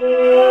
Música